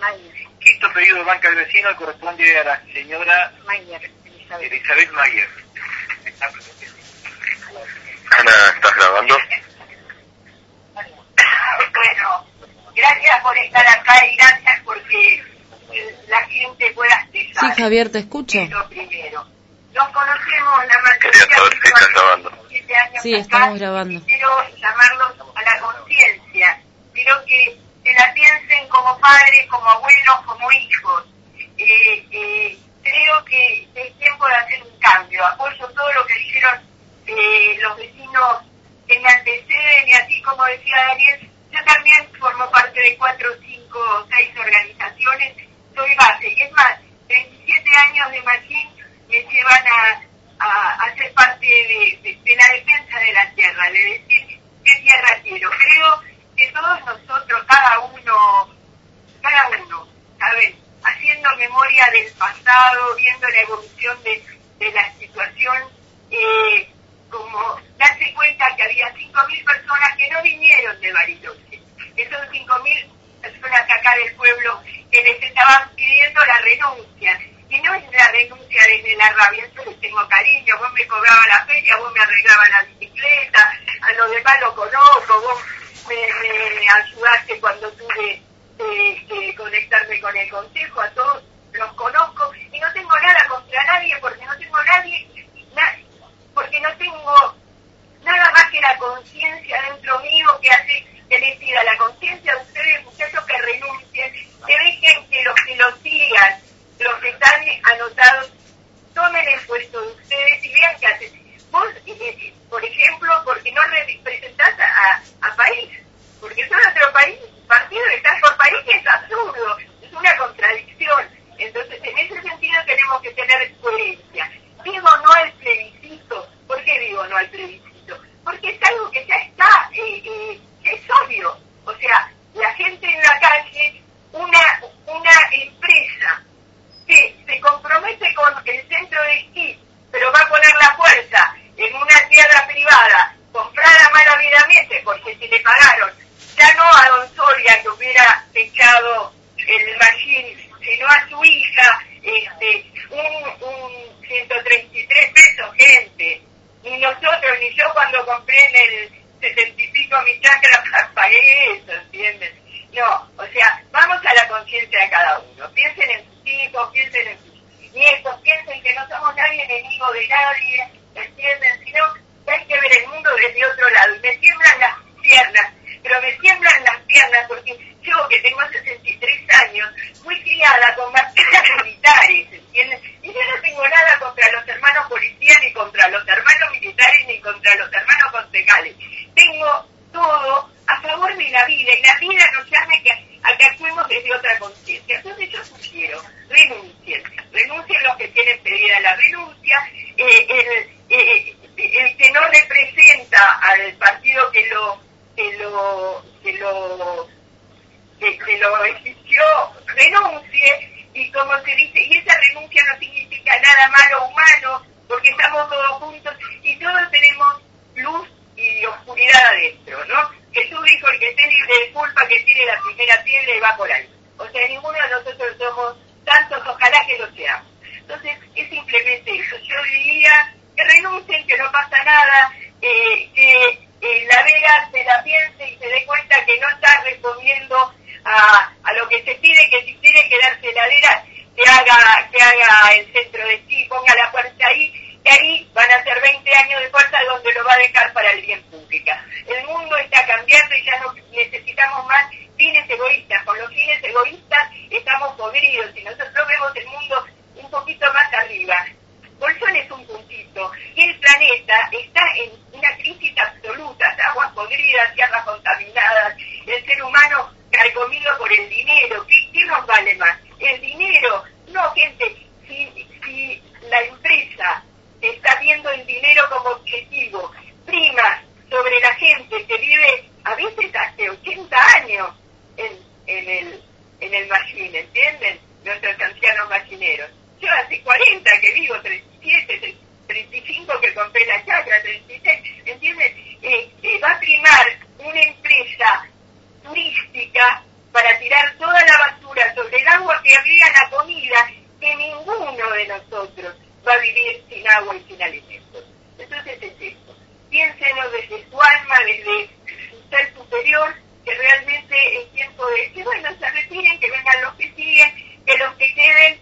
Mayer. Quinto pedido de banca del vecino corresponde a la señora Mayer, Elizabeth. Elizabeth Mayer. Ana, ¿estás grabando? Bueno, gracias por estar acá y gracias porque la gente pueda expresar. Sí, Javier, te escucho. Es lo primero. Nos conocemos la Quería mayoría saber si estás grabando. siete años Sí, acá, estamos grabando. Quiero llamarlos a la conciencia. Quiero que se la piensen como padres, como abuelos, como hijos. Eh, eh, creo que es tiempo de hacer un cambio. Apoyo todo lo que dijeron eh, los vecinos que me anteceden y así como decía Daniel, yo también formo parte de cuatro, cinco, seis organizaciones, soy base. Y es más, 27 años de Machín me llevan a, a, a ser parte de, de- de la defensa de la tierra, de decir qué tierra quiero. Creo que todos nosotros, cada uno, cada uno, ¿saben? Haciendo memoria del pasado, viendo la evolución de, de la situación, eh, como darse cuenta que había 5.000 personas que no vinieron de Bariloche, que son 5.000 personas acá del pueblo que les estaban pidiendo la renuncia. Y no es la renuncia desde la rabia, yo les tengo cariño, vos me cobrabas la feria, vos me arreglabas la bicicleta, a los demás lo conozco, vos me, me ayudaste cuando tuve eh, que conectarme con el consejo, a todos los conozco y no tengo nada contra nadie porque no tengo nadie, na- porque no tengo nada más que la conciencia dentro mío que hace que les diga la conciencia de ustedes, muchachos, que renuncien, que dejen que los que lo sigan, los que están anotados, tomen el puesto de ustedes y vean qué hacen. Vos, eh, por ejemplo, porque no representás a, a país, porque son otro país, partido que está por país que es absurdo, es una contradicción. Entonces, en ese sentido tenemos que tener coherencia. Digo no al plebiscito. ¿Por qué digo no al plebiscito? Porque es algo que ya está, eh, eh, es obvio. O sea, la gente en la calle, una, una empresa que se compromete con el centro de esquí, pero va a poner la fuerza en una tierra privada, comprada malhabiamente, porque si le pagaron, ya no a Don Soria que hubiera echado el machín, sino a su hija, este, un, un 133 pesos, gente. Ni nosotros, ni yo cuando compré en el setenta y pico mi chacra, pagué eso, ¿entienden? No, o sea, vamos a la conciencia de cada uno. Piensen en sus hijos, piensen en sus nietos, piensen que no somos nadie enemigo de nadie, ¿entienden? Sino que hay que ver el mundo desde otro lado. Y me tiemblan las piernas, pero me tiemblan las piernas porque yo que tengo 63 años, muy criada con materias militares, ¿entienden? Y yo no tengo nada contra los hermanos policías, ni contra los hermanos militares, ni contra los hermanos concejales. Tengo todo a favor de la vida, y la vida nos llama a que, actuemos desde otra conciencia. Entonces yo sugiero, renuncien, renuncien los que tienen pedida la renuncia, eh, el, eh, el que no representa al partido que lo, que lo, que lo que, que lo exigió renuncie y como se dice, y esa renuncia no significa nada malo humano, porque estamos todos juntos y todos tenemos luz y oscuridad adentro, ¿no? Jesús dijo, el que esté libre de culpa, que tire la primera piedra y va por ahí. O sea, ninguno de nosotros somos tantos, ojalá que lo seamos. Entonces, es simplemente eso. Yo diría que renuncien, que no pasa nada, eh, que eh, la Vega se la piense y se dé cuenta que no está respondiendo a, a lo que se pide, que si quiere quedarse heladera, que haga, que haga el centro de sí, ponga la fuerza ahí, que ahí van a ser 20 años de fuerza donde lo va a dejar para el bien pública. El mundo está cambiando y ya no necesitamos más fines egoístas. Con los fines egoístas estamos podridos y nosotros vemos el mundo un poquito más arriba. Bolsón es un puntito y el planeta está en una crisis absoluta, aguas podridas, tierras contaminadas, el ser humano carcomido por el dinero. ¿Qué, qué nos vale más? El dinero. No, gente, si, si la empresa está viendo el dinero como objetivo, prima sobre la gente que vive a veces hace 80 años en, en el en machine, ¿entienden? Nuestros ancianos machineros. Yo hace 40 que vivo, 37, 35 que compré la chacra, 36, ¿entienden? Eh, eh, va a primar una empresa turística para tirar toda la basura sobre el agua que abriga la comida, que ninguno de nosotros va a vivir sin agua y sin alimentos. Entonces es esto. Piénsenos desde su alma, desde su ser superior, que realmente es tiempo de que, bueno, se retiren, que vengan los que siguen, que